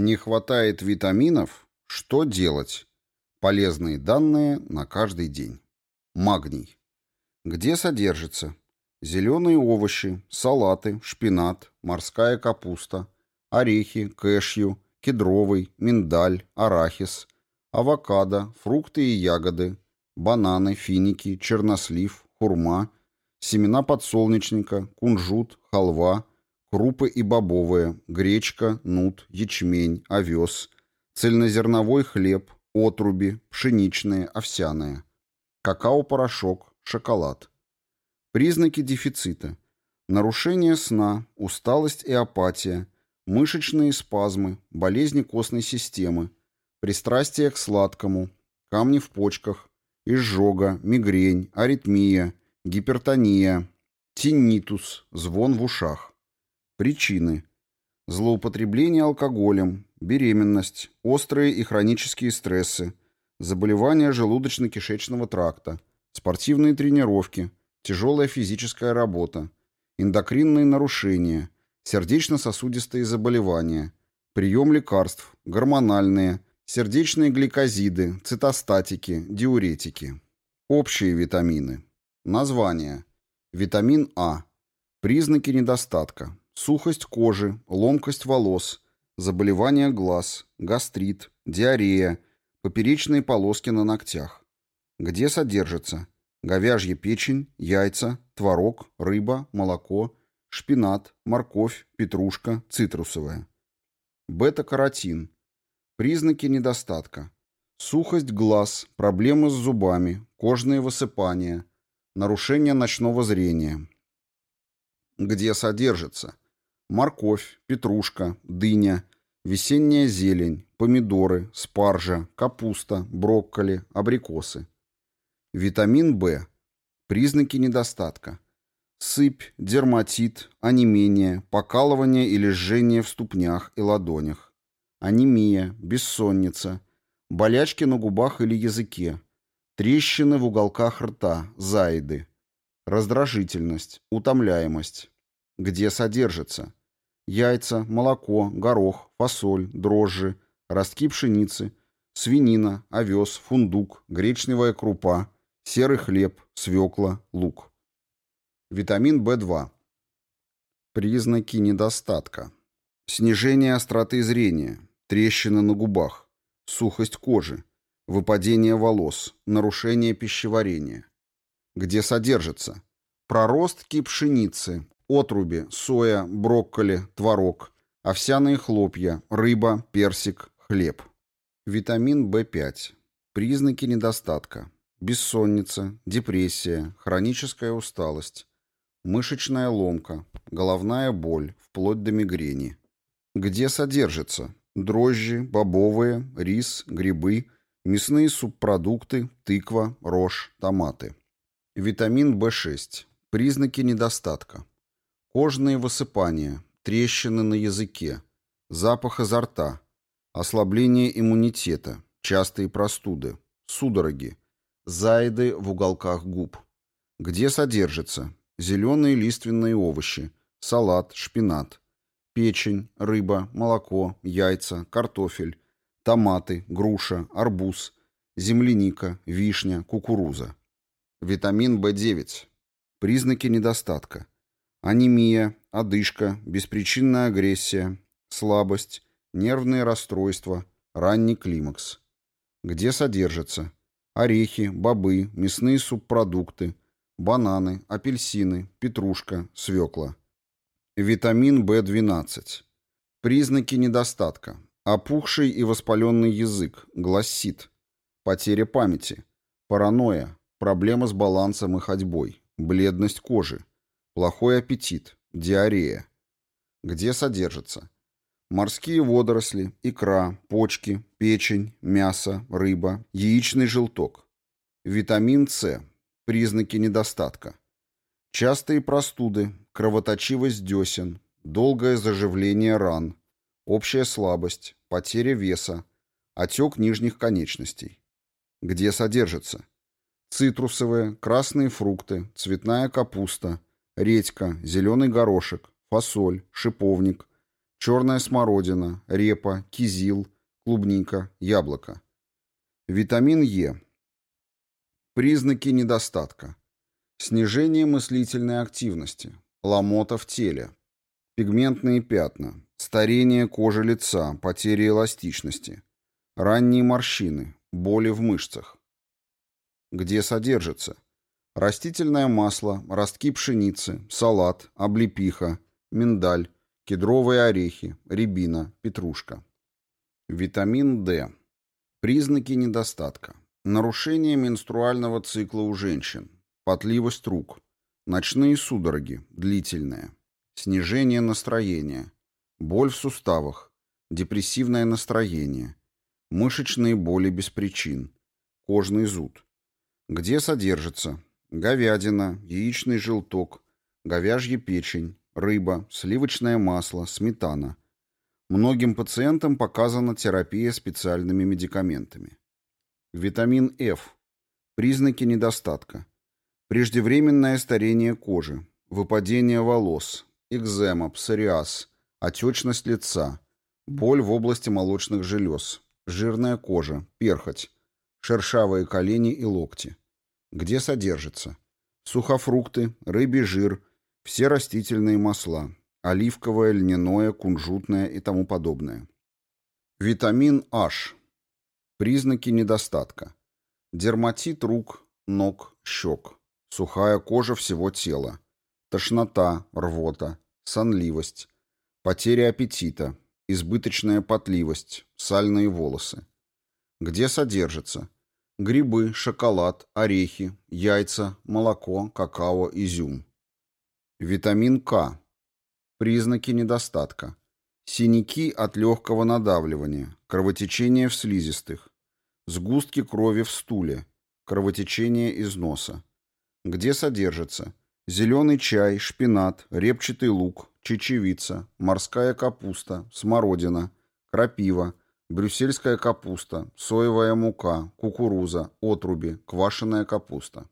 Не хватает витаминов? Что делать? Полезные данные на каждый день. Магний. Где содержится? Зеленые овощи, салаты, шпинат, морская капуста, орехи, кэшью, кедровый, миндаль, арахис, авокадо, фрукты и ягоды, бананы, финики, чернослив, хурма, семена подсолнечника, кунжут, халва, крупы и бобовые, гречка, нут, ячмень, овес, цельнозерновой хлеб, отруби, пшеничные, овсяные, какао-порошок, шоколад. Признаки дефицита. Нарушение сна, усталость и апатия, мышечные спазмы, болезни костной системы, пристрастие к сладкому, камни в почках, изжога, мигрень, аритмия, гипертония, тиннитус, звон в ушах. Причины. Злоупотребление алкоголем, беременность, острые и хронические стрессы, заболевания желудочно-кишечного тракта, спортивные тренировки, тяжелая физическая работа, эндокринные нарушения, сердечно-сосудистые заболевания, прием лекарств, гормональные, сердечные гликозиды, цитостатики, диуретики. Общие витамины. Название. Витамин А. Признаки недостатка. Сухость кожи, ломкость волос, заболевания глаз, гастрит, диарея, поперечные полоски на ногтях. Где содержится? Говяжья печень, яйца, творог, рыба, молоко, шпинат, морковь, петрушка, цитрусовая. Бета-каротин. Признаки недостатка. Сухость глаз, проблемы с зубами, кожные высыпания, нарушение ночного зрения. Где содержится? Морковь, петрушка, дыня, весенняя зелень, помидоры, спаржа, капуста, брокколи, абрикосы. Витамин В. Признаки недостатка. Сыпь, дерматит, онемение, покалывание или жжение в ступнях и ладонях. Анемия, бессонница, болячки на губах или языке, трещины в уголках рта, заиды. Раздражительность, утомляемость. Где содержится? Яйца, молоко, горох, фасоль, дрожжи, ростки пшеницы, свинина, овес, фундук, гречневая крупа, серый хлеб, свекла, лук. Витамин В2. Признаки недостатка. Снижение остроты зрения, трещины на губах, сухость кожи, выпадение волос, нарушение пищеварения. Где содержится? Проростки пшеницы, отруби, соя, брокколи, творог, овсяные хлопья, рыба, персик, хлеб. Витамин В5. Признаки недостатка бессонница, депрессия, хроническая усталость, мышечная ломка, головная боль, вплоть до мигрени. Где содержится? Дрожжи, бобовые, рис, грибы, мясные субпродукты, тыква, рожь, томаты. Витамин В6. Признаки недостатка. Кожные высыпания, трещины на языке, запах изо рта, ослабление иммунитета, частые простуды, судороги, Зайды в уголках губ. Где содержится зеленые лиственные овощи, салат, шпинат, печень, рыба, молоко, яйца, картофель, томаты, груша, арбуз, земляника, вишня, кукуруза. Витамин В9. Признаки недостатка. Анемия, одышка, беспричинная агрессия, слабость, нервные расстройства, ранний климакс. Где содержится орехи, бобы, мясные субпродукты, бананы, апельсины, петрушка, свекла. Витамин В12. Признаки недостатка. Опухший и воспаленный язык, глассит, потеря памяти, паранойя, проблемы с балансом и ходьбой, бледность кожи, плохой аппетит, диарея. Где содержится? Морские водоросли, икра, почки, печень, мясо, рыба, яичный желток. Витамин С. Признаки недостатка. Частые простуды, кровоточивость десен, долгое заживление ран, общая слабость, потеря веса, отек нижних конечностей. Где содержится? Цитрусовые, красные фрукты, цветная капуста, редька, зеленый горошек, фасоль, шиповник, черная смородина, репа, кизил, клубника, яблоко. Витамин Е. Признаки недостатка. Снижение мыслительной активности, ломота в теле, пигментные пятна, старение кожи лица, потеря эластичности, ранние морщины, боли в мышцах. Где содержится? Растительное масло, ростки пшеницы, салат, облепиха, миндаль, кедровые орехи, рябина, петрушка. Витамин D. Признаки недостатка. Нарушение менструального цикла у женщин, потливость рук, ночные судороги, длительные, снижение настроения, боль в суставах, депрессивное настроение, мышечные боли без причин, кожный зуд. Где содержится говядина, яичный желток, говяжья печень, рыба, сливочное масло, сметана. Многим пациентам показана терапия специальными медикаментами. Витамин F. Признаки недостатка. Преждевременное старение кожи, выпадение волос, экзема, псориаз, отечность лица, боль в области молочных желез, жирная кожа, перхоть, шершавые колени и локти. Где содержится? Сухофрукты, рыбий жир, все растительные масла, оливковое, льняное, кунжутное и тому подобное. Витамин H. Признаки недостатка. Дерматит рук, ног, щек. Сухая кожа всего тела. Тошнота, рвота, сонливость. Потеря аппетита. Избыточная потливость. Сальные волосы. Где содержится? Грибы, шоколад, орехи, яйца, молоко, какао, изюм. Витамин К. Признаки недостатка. Синяки от легкого надавливания, кровотечение в слизистых, сгустки крови в стуле, кровотечение из носа. Где содержится зеленый чай, шпинат, репчатый лук, чечевица, морская капуста, смородина, крапива, брюссельская капуста, соевая мука, кукуруза, отруби, квашеная капуста.